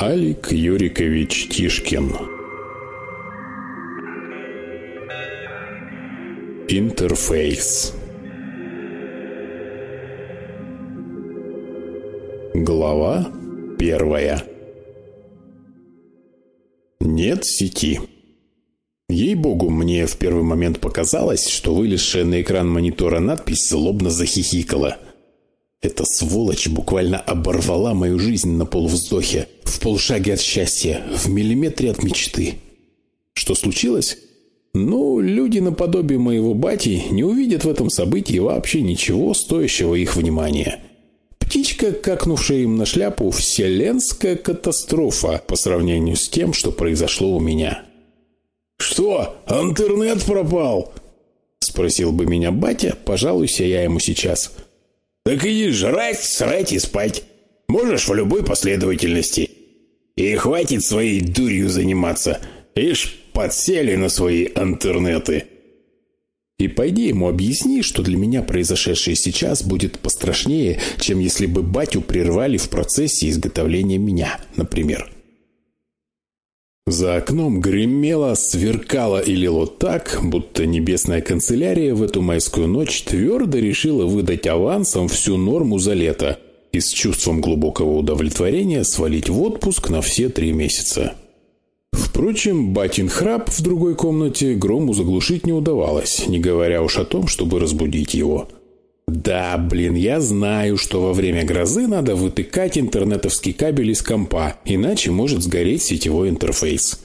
Алик Юрикович Тишкин Интерфейс Глава первая Нет сети. Ей-богу, мне в первый момент показалось, что вылезшая на экран монитора надпись злобно захихикала. Эта сволочь буквально оборвала мою жизнь на полвздохе, в полшаге от счастья, в миллиметре от мечты. Что случилось? Ну, люди наподобие моего бати не увидят в этом событии вообще ничего стоящего их внимания. Птичка, какнувшая им на шляпу, вселенская катастрофа по сравнению с тем, что произошло у меня. «Что, интернет пропал?» Спросил бы меня батя, пожалуйся я ему сейчас. «Так иди жрать, срать и спать. Можешь в любой последовательности. И хватит своей дурью заниматься. Ишь, подсели на свои интернеты». И пойди ему объясни, что для меня произошедшее сейчас будет пострашнее, чем если бы батю прервали в процессе изготовления меня, например. За окном гремело, сверкало и лило так, будто небесная канцелярия в эту майскую ночь твердо решила выдать авансом всю норму за лето и с чувством глубокого удовлетворения свалить в отпуск на все три месяца. Впрочем, батин храп в другой комнате грому заглушить не удавалось, не говоря уж о том, чтобы разбудить его – да, блин, я знаю, что во время грозы надо вытыкать интернетовский кабель из компа, иначе может сгореть сетевой интерфейс.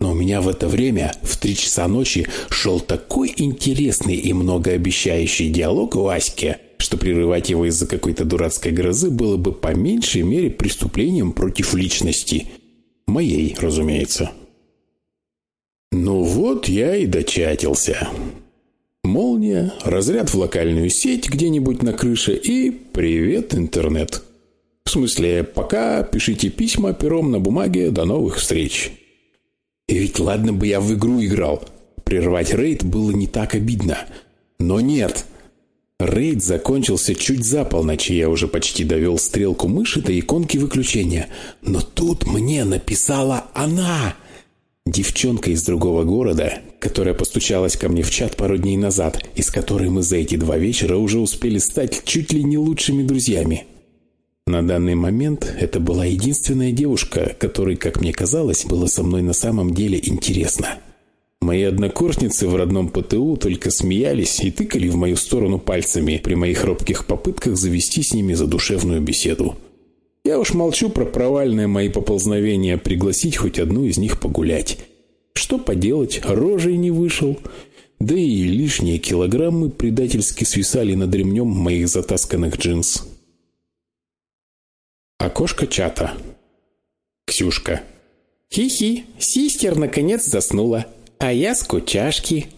Но у меня в это время, в три часа ночи, шел такой интересный и многообещающий диалог в Аське, что прерывать его из-за какой-то дурацкой грозы было бы по меньшей мере преступлением против личности. Моей, разумеется. Ну вот я и дочатился. Молния, разряд в локальную сеть где-нибудь на крыше и «Привет, интернет». В смысле, пока пишите письма пером на бумаге, до новых встреч. И ведь ладно бы я в игру играл. Прервать рейд было не так обидно. Но нет. Рейд закончился чуть за полночь, и я уже почти довел стрелку мыши до иконки выключения. Но тут мне написала она. Девчонка из другого города, которая постучалась ко мне в чат пару дней назад, и с которой мы за эти два вечера уже успели стать чуть ли не лучшими друзьями. На данный момент это была единственная девушка, которой, как мне казалось, было со мной на самом деле интересно. Мои однокурсницы в родном ПТУ только смеялись и тыкали в мою сторону пальцами при моих робких попытках завести с ними задушевную беседу. Я уж молчу про провальные мои поползновения пригласить хоть одну из них погулять. Что поделать, рожей не вышел. Да и лишние килограммы предательски свисали над ремнем моих затасканных джинс. Окошко чата. Ксюшка. Хи-хи, систер наконец заснула, а я скучашки.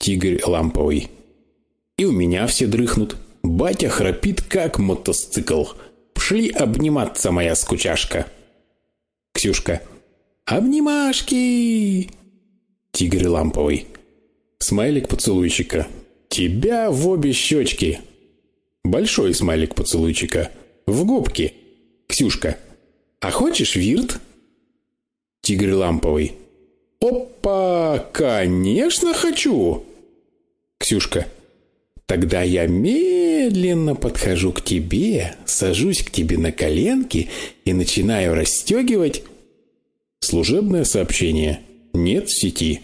Тигрь ламповый. И у меня все дрыхнут. Батя храпит, как мотоцикл. Пшли обниматься, моя скучашка. Ксюшка. Обнимашки. Тигр ламповый. Смайлик поцелуйчика. Тебя в обе щечки. Большой смайлик поцелуйчика. В губки. Ксюшка. А хочешь вирт? Тигр ламповый. Опа, конечно хочу. Ксюшка. Тогда я медленно подхожу к тебе, сажусь к тебе на коленки и начинаю расстегивать... Служебное сообщение. Нет сети.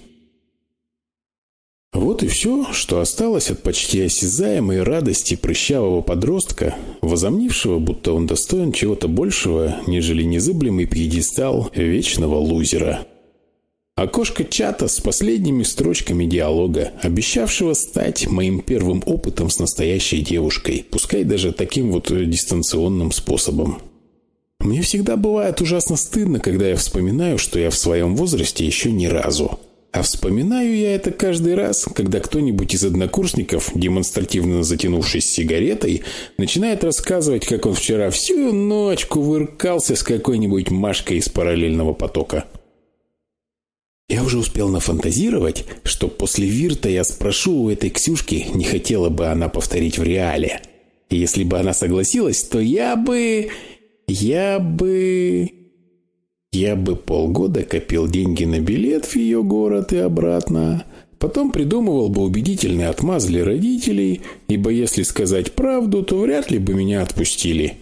Вот и все, что осталось от почти осязаемой радости прыщавого подростка, возомнившего, будто он достоин чего-то большего, нежели незыблемый пьедестал вечного лузера. Окошко чата с последними строчками диалога, обещавшего стать моим первым опытом с настоящей девушкой, пускай даже таким вот дистанционным способом. Мне всегда бывает ужасно стыдно, когда я вспоминаю, что я в своем возрасте еще ни разу. А вспоминаю я это каждый раз, когда кто-нибудь из однокурсников, демонстративно затянувшись сигаретой, начинает рассказывать, как он вчера всю ночь кувыркался с какой-нибудь Машкой из параллельного потока. Я уже успел нафантазировать, что после Вирта я спрошу у этой Ксюшки, не хотела бы она повторить в реале. И если бы она согласилась, то я бы... Я бы... Я бы полгода копил деньги на билет в ее город и обратно, потом придумывал бы убедительный отмаз для родителей, ибо если сказать правду, то вряд ли бы меня отпустили.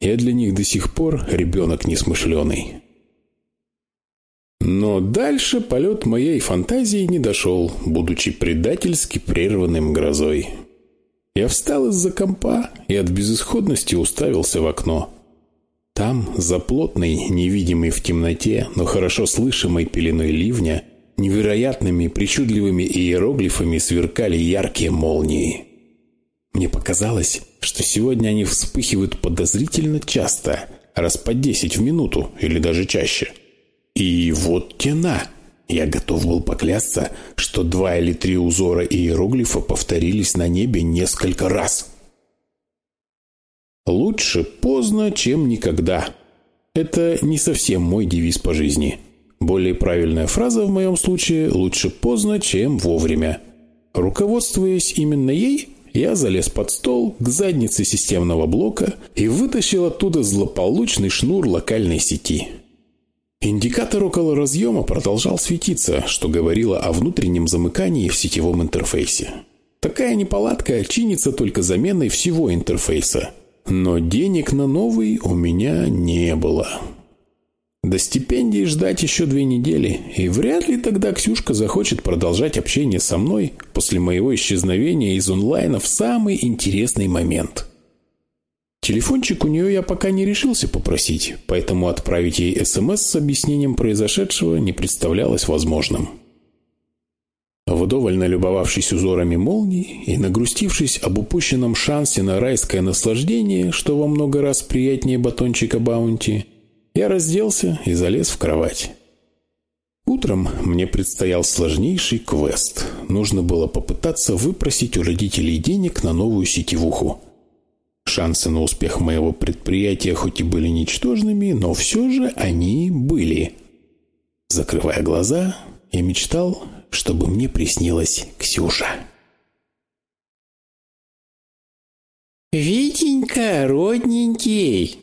Я для них до сих пор ребенок несмышленый. Но дальше полет моей фантазии не дошел, будучи предательски прерванным грозой. Я встал из-за компа и от безысходности уставился в окно. Там, за плотной, невидимой в темноте, но хорошо слышимой пеленой ливня, невероятными причудливыми иероглифами сверкали яркие молнии. Мне показалось, что сегодня они вспыхивают подозрительно часто, раз по десять в минуту или даже чаще. И вот тена. Я готов был поклясться, что два или три узора иероглифа повторились на небе несколько раз. Лучше поздно, чем никогда. Это не совсем мой девиз по жизни. Более правильная фраза в моем случае «лучше поздно, чем вовремя». Руководствуясь именно ей, я залез под стол к заднице системного блока и вытащил оттуда злополучный шнур локальной сети. Индикатор около разъема продолжал светиться, что говорило о внутреннем замыкании в сетевом интерфейсе. Такая неполадка чинится только заменой всего интерфейса – но денег на новый у меня не было. До стипендии ждать еще две недели, и вряд ли тогда Ксюшка захочет продолжать общение со мной после моего исчезновения из онлайна в самый интересный момент. Телефончик у нее я пока не решился попросить, поэтому отправить ей СМС с объяснением произошедшего не представлялось возможным. Вдоволь налюбовавшись узорами молний и нагрустившись об упущенном шансе на райское наслаждение, что во много раз приятнее батончика баунти, я разделся и залез в кровать. Утром мне предстоял сложнейший квест. Нужно было попытаться выпросить у родителей денег на новую сетевуху. Шансы на успех моего предприятия хоть и были ничтожными, но все же они были. Закрывая глаза, я мечтал чтобы мне приснилась Ксюша. «Витенька, родненький!»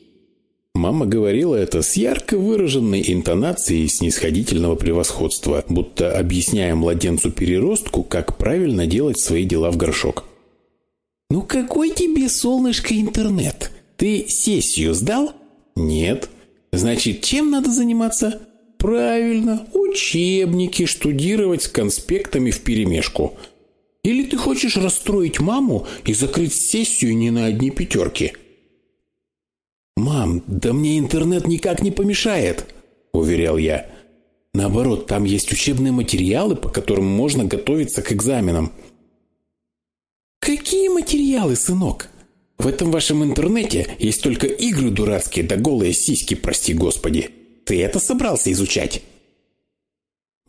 Мама говорила это с ярко выраженной интонацией снисходительного превосходства, будто объясняя младенцу-переростку, как правильно делать свои дела в горшок. «Ну какой тебе, солнышко, интернет? Ты сессию сдал?» «Нет». «Значит, чем надо заниматься?» Правильно, учебники штудировать с конспектами вперемешку. Или ты хочешь расстроить маму и закрыть сессию не на одни пятерки? «Мам, да мне интернет никак не помешает», — уверял я. «Наоборот, там есть учебные материалы, по которым можно готовиться к экзаменам». «Какие материалы, сынок? В этом вашем интернете есть только игры дурацкие да голые сиськи, прости господи». Ты это собрался изучать?»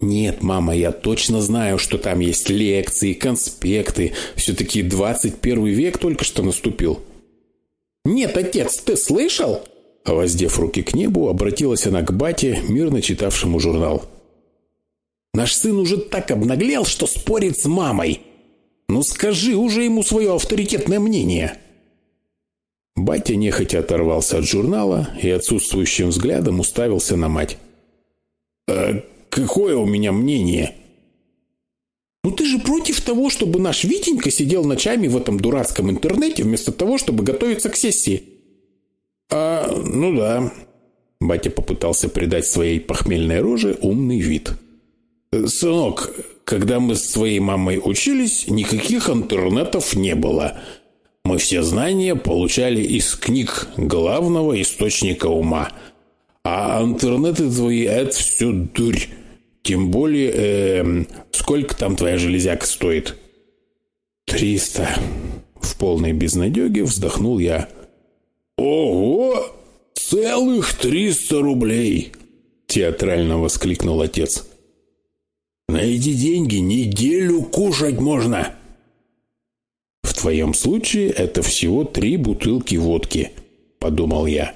«Нет, мама, я точно знаю, что там есть лекции, конспекты. Все-таки 21 век только что наступил». «Нет, отец, ты слышал?» Воздев руки к небу, обратилась она к бате, мирно читавшему журнал. «Наш сын уже так обнаглел, что спорит с мамой. Ну скажи уже ему свое авторитетное мнение». Батя нехотя оторвался от журнала и отсутствующим взглядом уставился на мать. «А какое у меня мнение?» «Ну ты же против того, чтобы наш Витенька сидел ночами в этом дурацком интернете, вместо того, чтобы готовиться к сессии?» «А, ну да». Батя попытался придать своей похмельной роже умный вид. «Сынок, когда мы с своей мамой учились, никаких интернетов не было. Мы все знания получали из книг главного источника ума. А интернеты твои – это все дурь. Тем более, э, сколько там твоя железяка стоит? Триста. В полной безнадеге вздохнул я. Ого! Целых триста рублей! Театрально воскликнул отец. На эти деньги неделю кушать можно. В твоем случае это всего три бутылки водки, подумал я.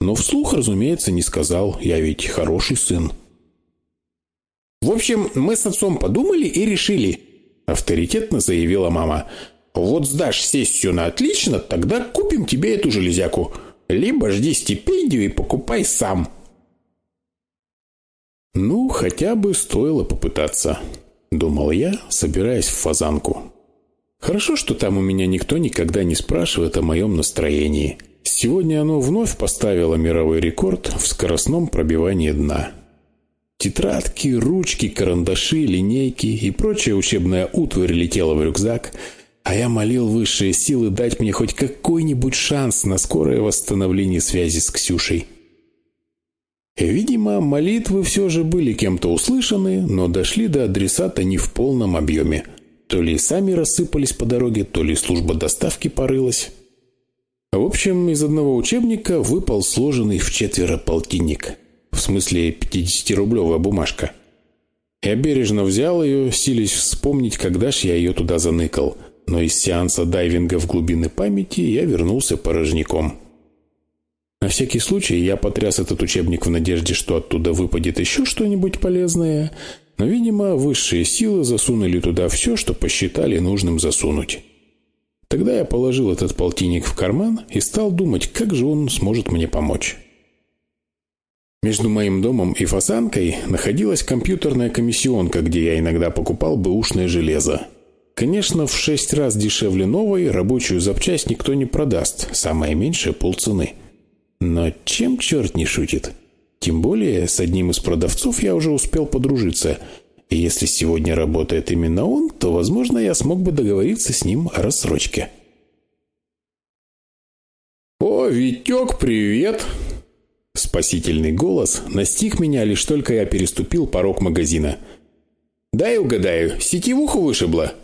Но вслух, разумеется, не сказал, я ведь хороший сын. В общем, мы с отцом подумали и решили, авторитетно заявила мама. Вот сдашь сессию на отлично, тогда купим тебе эту железяку. Либо жди стипендию и покупай сам. Ну, хотя бы стоило попытаться, думал я, собираясь в фазанку. Хорошо, что там у меня никто никогда не спрашивает о моем настроении. Сегодня оно вновь поставило мировой рекорд в скоростном пробивании дна. Тетрадки, ручки, карандаши, линейки и прочая учебная утварь летела в рюкзак, а я молил высшие силы дать мне хоть какой-нибудь шанс на скорое восстановление связи с Ксюшей. Видимо, молитвы все же были кем-то услышаны, но дошли до адресата не в полном объеме – то ли сами рассыпались по дороге, то ли служба доставки порылась. В общем, из одного учебника выпал сложенный в четверо полтинник. В смысле, 50-рублевая бумажка. Я бережно взял ее, силясь вспомнить, когда ж я ее туда заныкал. Но из сеанса дайвинга в глубины памяти я вернулся порожняком. На всякий случай я потряс этот учебник в надежде, что оттуда выпадет еще что-нибудь полезное – но, видимо, высшие силы засунули туда все, что посчитали нужным засунуть. Тогда я положил этот полтинник в карман и стал думать, как же он сможет мне помочь. Между моим домом и фасанкой находилась компьютерная комиссионка, где я иногда покупал бэушное железо. Конечно, в шесть раз дешевле новой рабочую запчасть никто не продаст, самое меньшее полцены. Но чем черт не шутит? Тем более, с одним из продавцов я уже успел подружиться. И если сегодня работает именно он, то, возможно, я смог бы договориться с ним о рассрочке. «О, Витек, привет!» Спасительный голос настиг меня, лишь только я переступил порог магазина. «Дай угадаю, сетевуху вышибла?»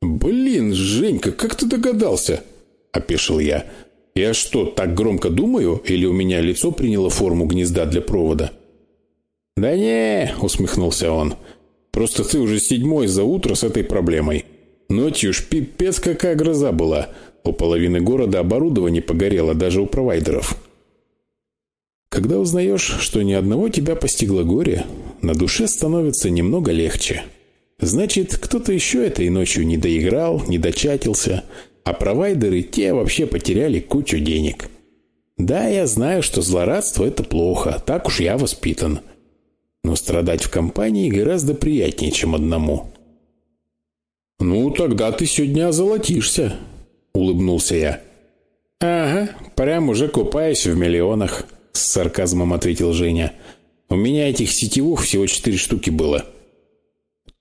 «Блин, Женька, как ты догадался?» – опешил я. Я что, так громко думаю, или у меня лицо приняло форму гнезда для провода? «Да не», — усмехнулся он, — «просто ты уже седьмой за утро с этой проблемой. Ночью ж пипец какая гроза была. У половины города оборудование погорело даже у провайдеров». Когда узнаешь, что ни одного тебя постигло горе, на душе становится немного легче. Значит, кто-то еще этой ночью не доиграл, не дочатился, а провайдеры те вообще потеряли кучу денег. Да, я знаю, что злорадство – это плохо, так уж я воспитан. Но страдать в компании гораздо приятнее, чем одному. «Ну, тогда ты сегодня озолотишься», – улыбнулся я. «Ага, прям уже купаюсь в миллионах», – с сарказмом ответил Женя. «У меня этих сетевух всего четыре штуки было».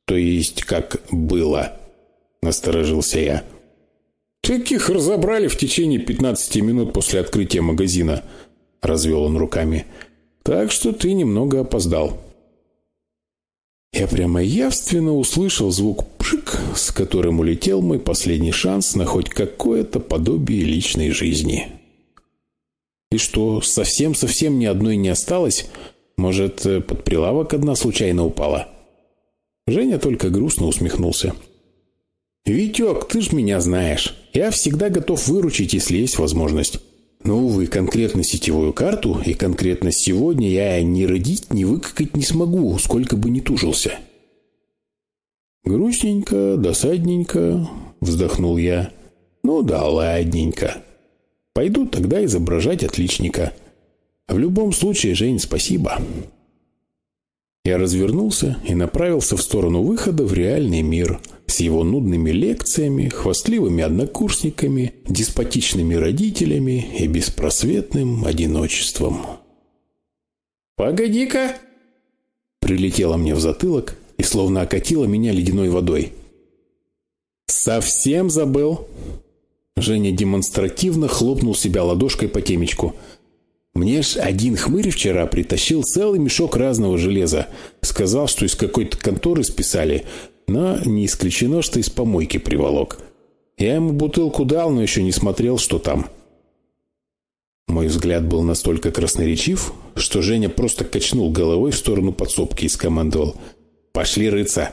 «То есть как было?» – насторожился я. «Таких разобрали в течение 15 минут после открытия магазина», — развел он руками. «Так что ты немного опоздал». Я прямо явственно услышал звук «пшик», с которым улетел мой последний шанс на хоть какое-то подобие личной жизни. И что, совсем-совсем ни одной не осталось? Может, под прилавок одна случайно упала? Женя только грустно усмехнулся. «Витек, ты ж меня знаешь. Я всегда готов выручить, если есть возможность. Но, увы, конкретно сетевую карту и конкретно сегодня я ни родить, ни выкакать не смогу, сколько бы ни тужился». «Грустненько, досадненько», — вздохнул я. «Ну да, ладненько. Пойду тогда изображать отличника. В любом случае, Жень, спасибо». Я развернулся и направился в сторону выхода в реальный мир — с его нудными лекциями, хвастливыми однокурсниками, деспотичными родителями и беспросветным одиночеством. «Погоди-ка!» Прилетела мне в затылок и словно окатила меня ледяной водой. «Совсем забыл!» Женя демонстративно хлопнул себя ладошкой по темечку. «Мне ж один хмырь вчера притащил целый мешок разного железа. Сказал, что из какой-то конторы списали, но не исключено, что из помойки приволок. Я ему бутылку дал, но еще не смотрел, что там. Мой взгляд был настолько красноречив, что Женя просто качнул головой в сторону подсобки и скомандовал «Пошли рыться!».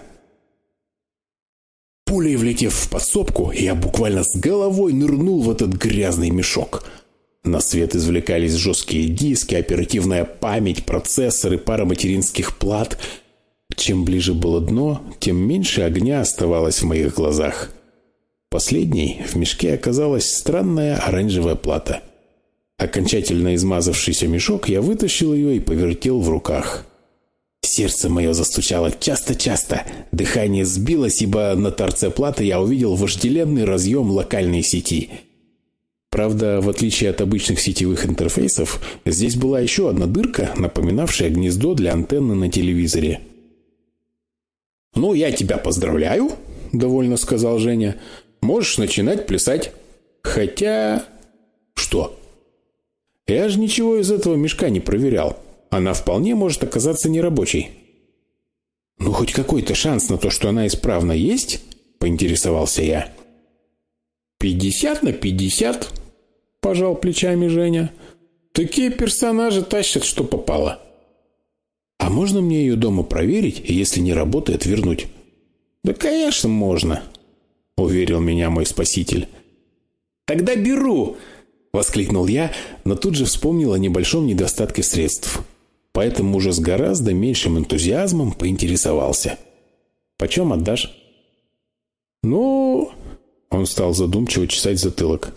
Пулей влетев в подсобку, я буквально с головой нырнул в этот грязный мешок. На свет извлекались жесткие диски, оперативная память, процессоры, пара материнских плат — чем ближе было дно, тем меньше огня оставалось в моих глазах. Последней в мешке оказалась странная оранжевая плата. Окончательно измазавшийся мешок, я вытащил ее и повертел в руках. Сердце мое застучало часто-часто. Дыхание сбилось, ибо на торце платы я увидел вожделенный разъем локальной сети. Правда, в отличие от обычных сетевых интерфейсов, здесь была еще одна дырка, напоминавшая гнездо для антенны на телевизоре. «Ну, я тебя поздравляю», — довольно сказал Женя. «Можешь начинать плясать. Хотя...» «Что?» «Я же ничего из этого мешка не проверял. Она вполне может оказаться нерабочей». «Ну, хоть какой-то шанс на то, что она исправна, есть?» — поинтересовался я. «Пятьдесят на пятьдесят», — пожал плечами Женя. «Такие персонажи тащат, что попало». «А можно мне ее дома проверить, и если не работает, вернуть?» «Да, конечно, можно», — уверил меня мой спаситель. «Тогда беру!» — воскликнул я, но тут же вспомнил о небольшом недостатке средств. Поэтому уже с гораздо меньшим энтузиазмом поинтересовался. «Почем отдашь?» «Ну...» — он стал задумчиво чесать затылок.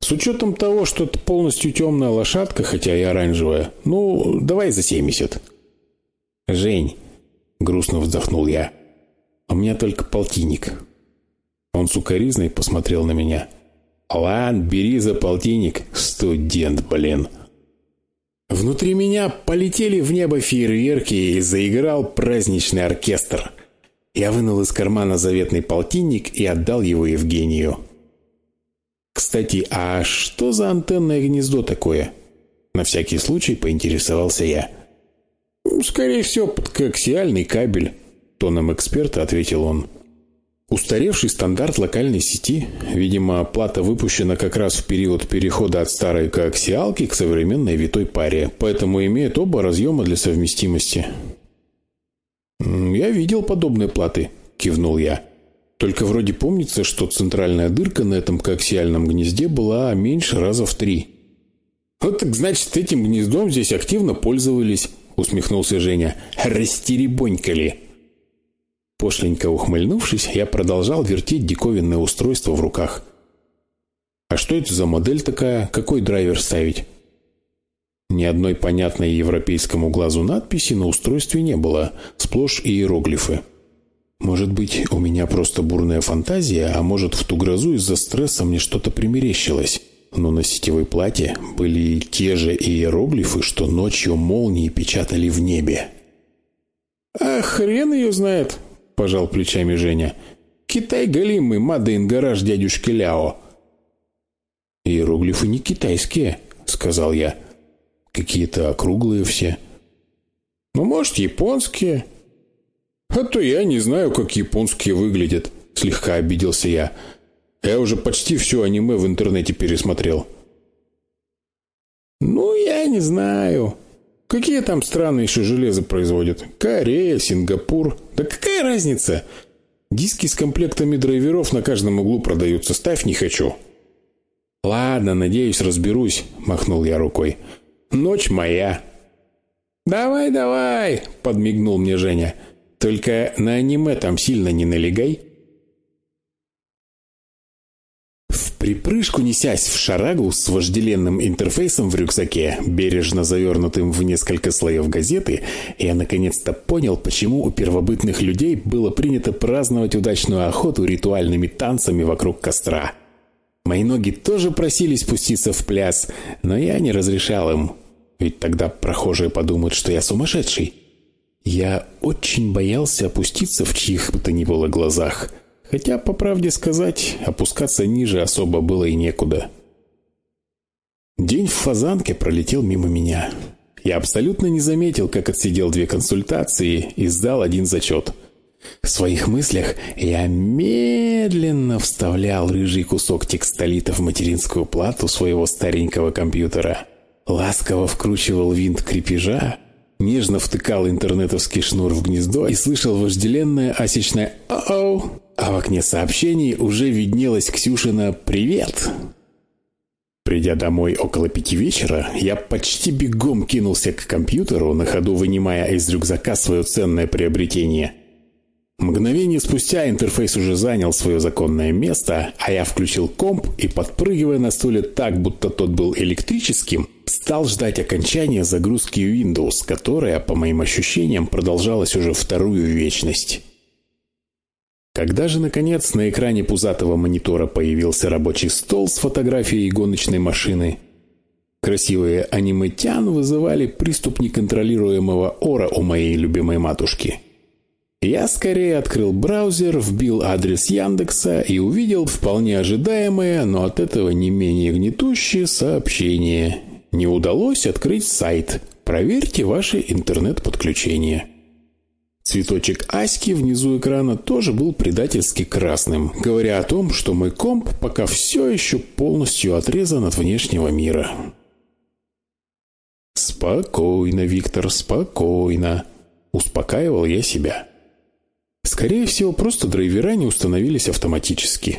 «С учетом того, что это полностью темная лошадка, хотя и оранжевая, ну, давай за семьдесят». «Жень», — грустно вздохнул я, — «у меня только полтинник». Он сукоризной посмотрел на меня. «Ладно, бери за полтинник, студент, блин». Внутри меня полетели в небо фейерверки и заиграл праздничный оркестр. Я вынул из кармана заветный полтинник и отдал его Евгению. «Кстати, а что за антенное гнездо такое?» На всякий случай поинтересовался я. «Скорее всего, коаксиальный кабель», — тоном эксперта ответил он. Устаревший стандарт локальной сети, видимо, плата выпущена как раз в период перехода от старой коаксиалки к современной витой паре, поэтому имеет оба разъема для совместимости. «Я видел подобные платы», — кивнул я. «Только вроде помнится, что центральная дырка на этом коаксиальном гнезде была меньше раза в три». «Вот так значит, этим гнездом здесь активно пользовались», — усмехнулся Женя. «Растеребонькали». Пошленько ухмыльнувшись, я продолжал вертеть диковинное устройство в руках. «А что это за модель такая? Какой драйвер ставить?» Ни одной понятной европейскому глазу надписи на устройстве не было, сплошь иероглифы. Может быть, у меня просто бурная фантазия, а может, в ту грозу из-за стресса мне что-то примерещилось. Но на сетевой плате были те же иероглифы, что ночью молнии печатали в небе. «А хрен ее знает», — пожал плечами Женя. «Китай галимый, мадын гараж дядюшки Ляо». «Иероглифы не китайские», — сказал я. «Какие-то округлые все». «Ну, может, японские?» «А то я не знаю, как японские выглядят», — слегка обиделся я. «Я уже почти все аниме в интернете пересмотрел». «Ну, я не знаю», Какие там страны еще железо производят? Корея, Сингапур. Да какая разница? Диски с комплектами драйверов на каждом углу продаются. Ставь не хочу. Ладно, надеюсь, разберусь, махнул я рукой. Ночь моя. Давай, давай, подмигнул мне Женя. Только на аниме там сильно не налегай. Припрыжку несясь в шарагу с вожделенным интерфейсом в рюкзаке, бережно завернутым в несколько слоев газеты, я наконец-то понял, почему у первобытных людей было принято праздновать удачную охоту ритуальными танцами вокруг костра. Мои ноги тоже просили спуститься в пляс, но я не разрешал им, ведь тогда прохожие подумают, что я сумасшедший. Я очень боялся опуститься в чьих бы то ни было глазах – Хотя, по правде сказать, опускаться ниже особо было и некуда. День в Фазанке пролетел мимо меня. Я абсолютно не заметил, как отсидел две консультации и сдал один зачет. В своих мыслях я медленно вставлял рыжий кусок текстолита в материнскую плату своего старенького компьютера. Ласково вкручивал винт крепежа, нежно втыкал интернетовский шнур в гнездо и слышал вожделенное асечное «О-оу!» А в окне сообщений уже виднелась Ксюшина «Привет!». Придя домой около пяти вечера, я почти бегом кинулся к компьютеру, на ходу вынимая из рюкзака свое ценное приобретение. Мгновение спустя интерфейс уже занял свое законное место, а я включил комп и, подпрыгивая на стуле так, будто тот был электрическим, стал ждать окончания загрузки Windows, которая, по моим ощущениям, продолжалась уже вторую вечность. Когда же, наконец, на экране пузатого монитора появился рабочий стол с фотографией гоночной машины, красивые аниметян вызывали приступ неконтролируемого ора у моей любимой матушки. Я скорее открыл браузер, вбил адрес Яндекса и увидел вполне ожидаемое, но от этого не менее гнетущее сообщение. Не удалось открыть сайт. Проверьте ваше интернет-подключение. Цветочек Аськи внизу экрана тоже был предательски красным, говоря о том, что мой комп пока все еще полностью отрезан от внешнего мира. «Спокойно, Виктор, спокойно», – успокаивал я себя. Скорее всего, просто драйвера не установились автоматически.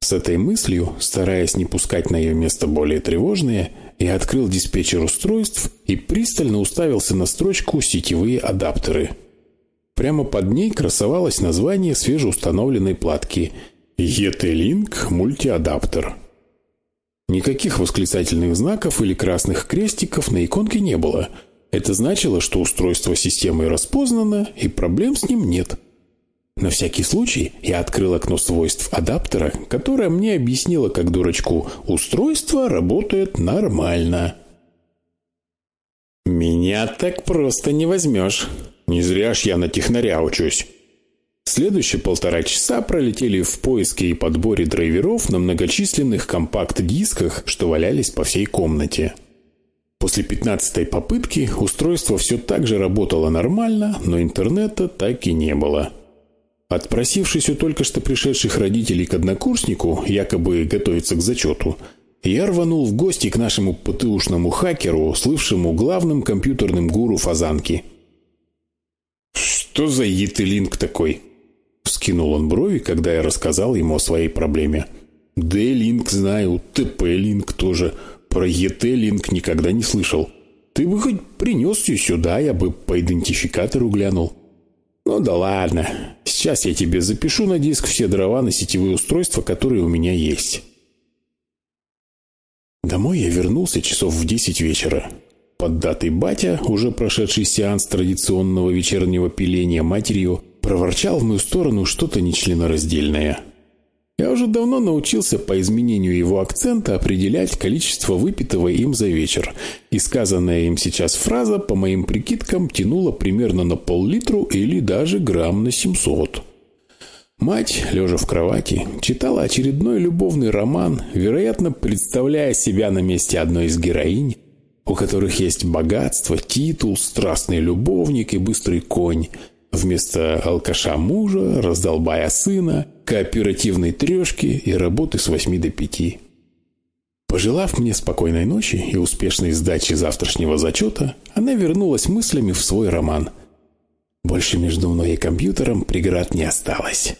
С этой мыслью, стараясь не пускать на ее место более тревожные, я открыл диспетчер устройств и пристально уставился на строчку «Сетевые адаптеры». Прямо под ней красовалось название свежеустановленной платки «ET-Link мультиадаптер». Никаких восклицательных знаков или красных крестиков на иконке не было. Это значило, что устройство системы распознано и проблем с ним нет. На всякий случай я открыл окно свойств адаптера, которое мне объяснило как дурачку «Устройство работает нормально». «Меня так просто не возьмешь», не зря ж я на технаря учусь. Следующие полтора часа пролетели в поиске и подборе драйверов на многочисленных компакт-дисках, что валялись по всей комнате. После пятнадцатой попытки устройство все так же работало нормально, но интернета так и не было. Отпросившись у только что пришедших родителей к однокурснику, якобы готовиться к зачету, я рванул в гости к нашему ПТУшному хакеру, слывшему главным компьютерным гуру Фазанки – «Что за етылинг такой?» Скинул он брови, когда я рассказал ему о своей проблеме. «Д-линк знаю, ТП-линк тоже. Про ЕТ-линк никогда не слышал. Ты бы хоть принес ее сюда, я бы по идентификатору глянул». «Ну да ладно. Сейчас я тебе запишу на диск все дрова на сетевые устройства, которые у меня есть». Домой я вернулся часов в десять вечера. Поддатый батя, уже прошедший сеанс традиционного вечернего пиления матерью, проворчал в мою сторону что-то нечленораздельное. Я уже давно научился по изменению его акцента определять количество выпитого им за вечер, и сказанная им сейчас фраза, по моим прикидкам, тянула примерно на пол-литру или даже грамм на 700. Мать, лежа в кровати, читала очередной любовный роман, вероятно, представляя себя на месте одной из героинь, у которых есть богатство, титул, страстный любовник и быстрый конь. Вместо алкаша мужа, раздолбая сына, кооперативной трешки и работы с 8 до 5. Пожелав мне спокойной ночи и успешной сдачи завтрашнего зачета, она вернулась мыслями в свой роман. Больше между мной и компьютером преград не осталось.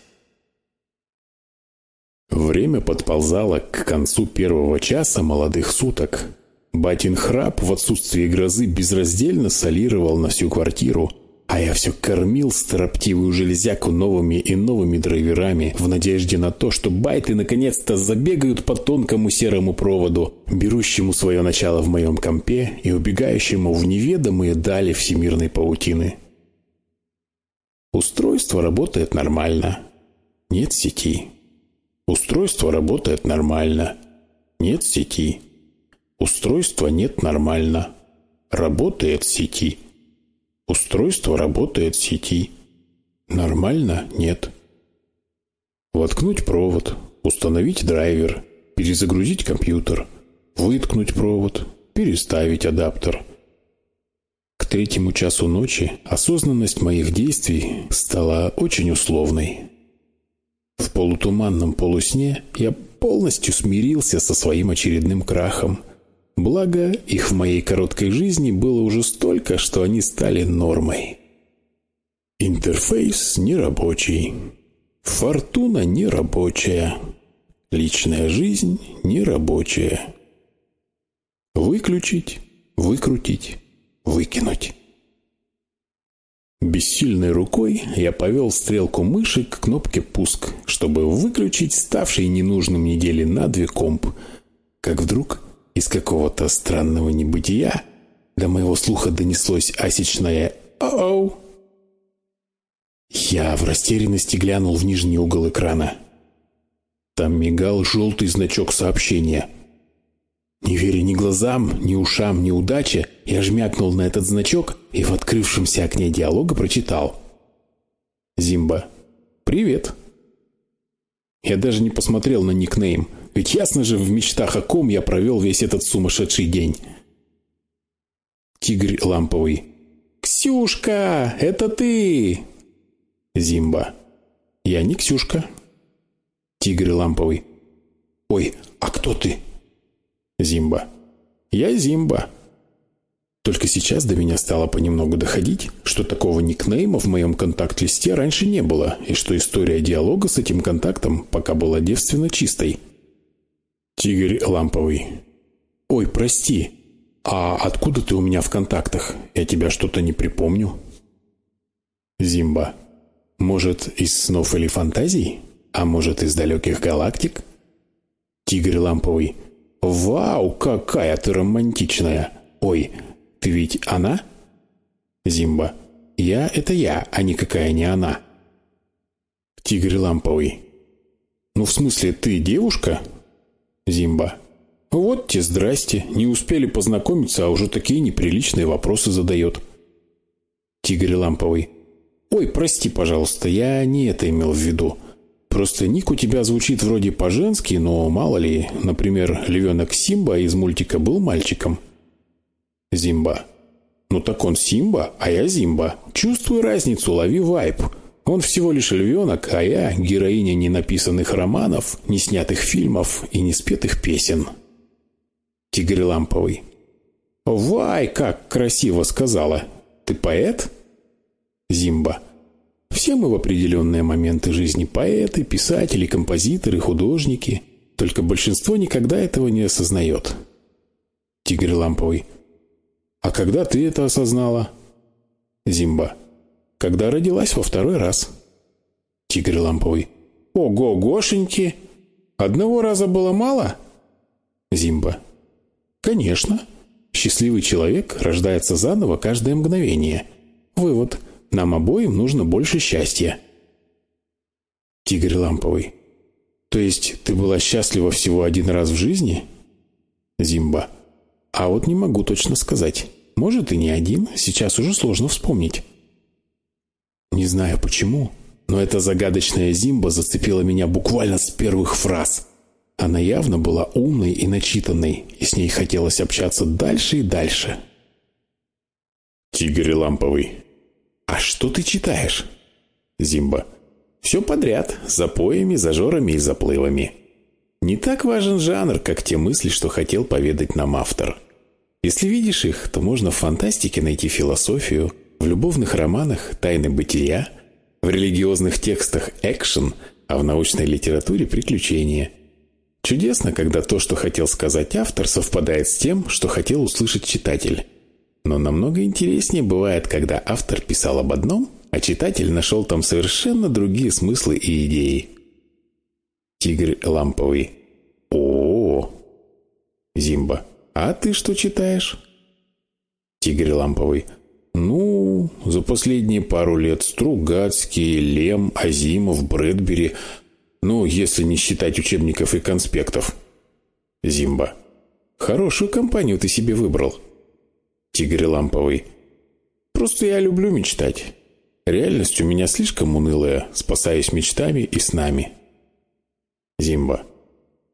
Время подползало к концу первого часа молодых суток, Батин храп в отсутствие грозы безраздельно солировал на всю квартиру, а я все кормил строптивую железяку новыми и новыми драйверами в надежде на то, что байты наконец-то забегают по тонкому серому проводу, берущему свое начало в моем компе и убегающему в неведомые дали всемирной паутины. Устройство работает нормально. Нет сети. Устройство работает нормально. Нет сети. Устройства нет нормально. Работает сети. Устройство работает сети. Нормально нет. Воткнуть провод, установить драйвер, перезагрузить компьютер, выткнуть провод, переставить адаптер. К третьему часу ночи осознанность моих действий стала очень условной. В полутуманном полусне я полностью смирился со своим очередным крахом – Благо, их в моей короткой жизни было уже столько, что они стали нормой. Интерфейс нерабочий. Фортуна нерабочая. Личная жизнь нерабочая. Выключить, выкрутить, выкинуть. Бессильной рукой я повел стрелку мыши к кнопке «Пуск», чтобы выключить ставший ненужным недели на две комп. Как вдруг из какого-то странного небытия до моего слуха донеслось асечное «Оу!». Я в растерянности глянул в нижний угол экрана. Там мигал желтый значок сообщения. Не веря ни глазам, ни ушам, ни удаче, я жмякнул на этот значок и в открывшемся окне диалога прочитал. «Зимба, привет!» Я даже не посмотрел на никнейм, ведь ясно же, в мечтах о ком я провел весь этот сумасшедший день. Тигр ламповый. «Ксюшка, это ты!» Зимба. «Я не Ксюшка». Тигр ламповый. «Ой, а кто ты?» Зимба. «Я Зимба». Только сейчас до меня стало понемногу доходить, что такого никнейма в моем контакт-листе раньше не было, и что история диалога с этим контактом пока была девственно чистой. Тигр ламповый. «Ой, прости, а откуда ты у меня в контактах? Я тебя что-то не припомню». Зимба. «Может, из снов или фантазий? А может, из далеких галактик?» Тигр ламповый. «Вау, какая ты романтичная! Ой, ты ведь она?» Зимба. «Я — это я, а никакая не она». Тигр ламповый. «Ну, в смысле, ты девушка?» Зимба. «Вот те здрасте, не успели познакомиться, а уже такие неприличные вопросы задает». Тигр ламповый. «Ой, прости, пожалуйста, я не это имел в виду. Просто ник у тебя звучит вроде по-женски, но мало ли, например, львенок Симба из мультика был мальчиком». Зимба. «Ну так он Симба, а я Зимба. Чувствую разницу, лови вайп. Он всего лишь львенок, а я героиня ненаписанных романов, не снятых фильмов и не спетых песен». Тигр ламповый. «Вай, как красиво сказала! Ты поэт?» Зимба. «Все мы в определенные моменты жизни поэты, писатели, композиторы, художники. Только большинство никогда этого не осознает». Тигр ламповый. «А когда ты это осознала?» Зимба. «Когда родилась во второй раз». Тигр ламповый. «Ого-гошеньки! Одного раза было мало?» Зимба. Конечно. Счастливый человек рождается заново каждое мгновение. Вывод. Нам обоим нужно больше счастья. Тигр ламповый. То есть ты была счастлива всего один раз в жизни? Зимба. А вот не могу точно сказать. Может и не один, сейчас уже сложно вспомнить. Не знаю почему, но эта загадочная Зимба зацепила меня буквально с первых фраз. Она явно была умной и начитанной, и с ней хотелось общаться дальше и дальше. Тигр ламповый. «А что ты читаешь?» Зимба. «Все подряд, запоями, зажорами и заплывами. Не так важен жанр, как те мысли, что хотел поведать нам автор. Если видишь их, то можно в фантастике найти философию, в любовных романах – тайны бытия, в религиозных текстах – экшен, а в научной литературе – приключения – Чудесно, когда то, что хотел сказать автор, совпадает с тем, что хотел услышать читатель. Но намного интереснее бывает, когда автор писал об одном, а читатель нашел там совершенно другие смыслы и идеи. Тигр ламповый. О, -о, -о. Зимба. А ты что читаешь? Тигр ламповый. Ну, за последние пару лет Стругацкий, Лем, Азимов, Брэдбери – ну, если не считать учебников и конспектов. Зимба. Хорошую компанию ты себе выбрал. Тигр ламповый. Просто я люблю мечтать. Реальность у меня слишком унылая, спасаюсь мечтами и снами. Зимба.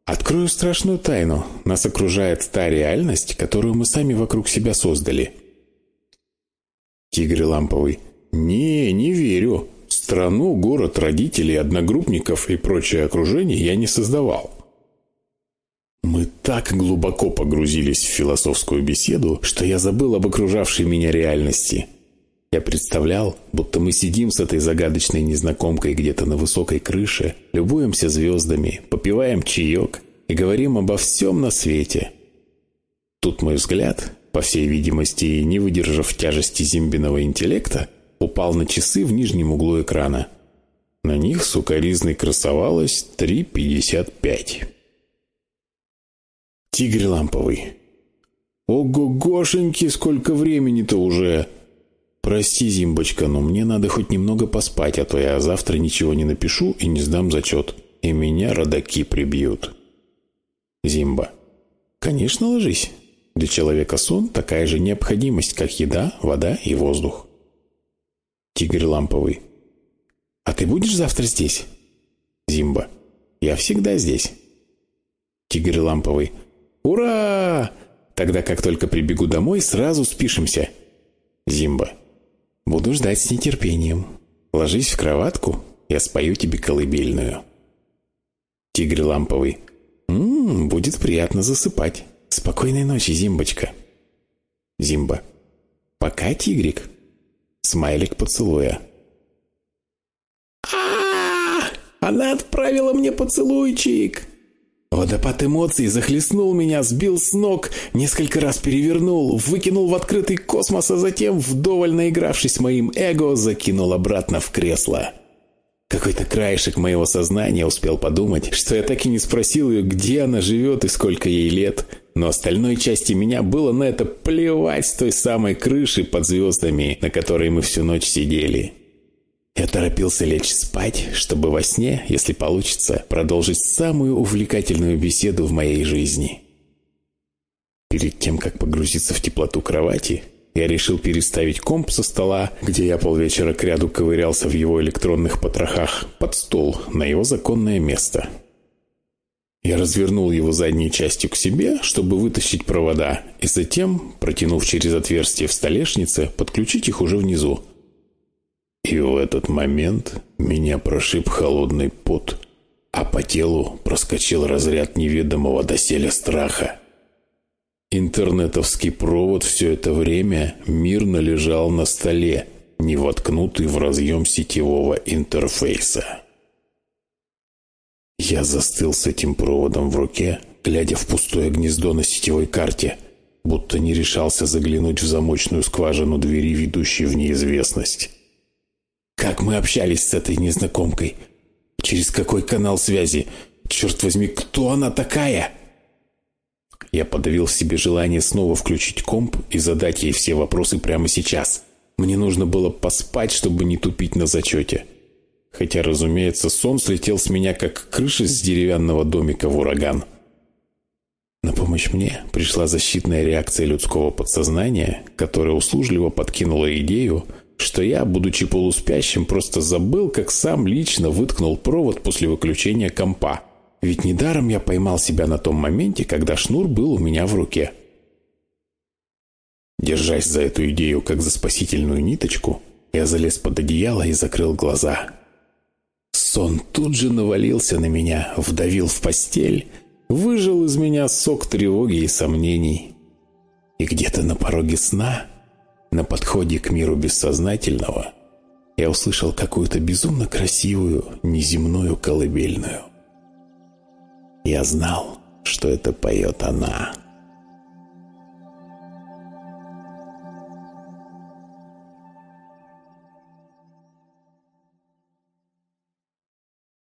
Открою страшную тайну. Нас окружает та реальность, которую мы сами вокруг себя создали. Тигр ламповый. Не, не верю. Страну, город, родителей, одногруппников и прочее окружение я не создавал. Мы так глубоко погрузились в философскую беседу, что я забыл об окружавшей меня реальности. Я представлял, будто мы сидим с этой загадочной незнакомкой где-то на высокой крыше, любуемся звездами, попиваем чаек и говорим обо всем на свете. Тут мой взгляд, по всей видимости, не выдержав тяжести зимбиного интеллекта, упал на часы в нижнем углу экрана. На них сукоризной красовалось 3.55. Тигр ламповый. Ого-гошеньки, сколько времени-то уже. Прости, Зимбочка, но мне надо хоть немного поспать, а то я завтра ничего не напишу и не сдам зачет. И меня родаки прибьют. Зимба. Конечно, ложись. Для человека сон такая же необходимость, как еда, вода и воздух. Тигр ламповый. А ты будешь завтра здесь? Зимба. Я всегда здесь. Тигр ламповый. Ура! Тогда как только прибегу домой, сразу спишемся. Зимба. Буду ждать с нетерпением. Ложись в кроватку, я спою тебе колыбельную. Тигр ламповый. Ммм, будет приятно засыпать. Спокойной ночи, Зимбочка. Зимба. Пока, тигрик. Смайлик поцелуя. а Она отправила мне поцелуйчик! Водопад эмоций захлестнул меня, сбил с ног, несколько раз перевернул, выкинул в открытый космос, а затем, вдоволь наигравшись моим эго, закинул обратно в кресло. Какой-то краешек моего сознания успел подумать, что я так и не спросил ее, где она живет и сколько ей лет. Но остальной части меня было на это плевать с той самой крыши под звездами, на которой мы всю ночь сидели. Я торопился лечь спать, чтобы во сне, если получится, продолжить самую увлекательную беседу в моей жизни. Перед тем, как погрузиться в теплоту кровати, я решил переставить комп со стола, где я полвечера кряду ковырялся в его электронных потрохах, под стол, на его законное место. Я развернул его задней частью к себе, чтобы вытащить провода, и затем, протянув через отверстие в столешнице, подключить их уже внизу. И в этот момент меня прошиб холодный пот, а по телу проскочил разряд неведомого доселе страха. Интернетовский провод все это время мирно лежал на столе, не воткнутый в разъем сетевого интерфейса. Я застыл с этим проводом в руке, глядя в пустое гнездо на сетевой карте, будто не решался заглянуть в замочную скважину двери, ведущей в неизвестность. Как мы общались с этой незнакомкой? Через какой канал связи? Черт возьми, кто она такая?» Я подавил в себе желание снова включить комп и задать ей все вопросы прямо сейчас. Мне нужно было поспать, чтобы не тупить на зачете. Хотя, разумеется, сон слетел с меня, как крыша с деревянного домика в ураган. На помощь мне пришла защитная реакция людского подсознания, которая услужливо подкинула идею, что я, будучи полуспящим, просто забыл, как сам лично выткнул провод после выключения компа. Ведь недаром я поймал себя на том моменте, когда шнур был у меня в руке. Держась за эту идею, как за спасительную ниточку, я залез под одеяло и закрыл глаза. Сон тут же навалился на меня, вдавил в постель, выжил из меня сок тревоги и сомнений. И где-то на пороге сна, на подходе к миру бессознательного, я услышал какую-то безумно красивую, неземную колыбельную. Я знал, что это поет она.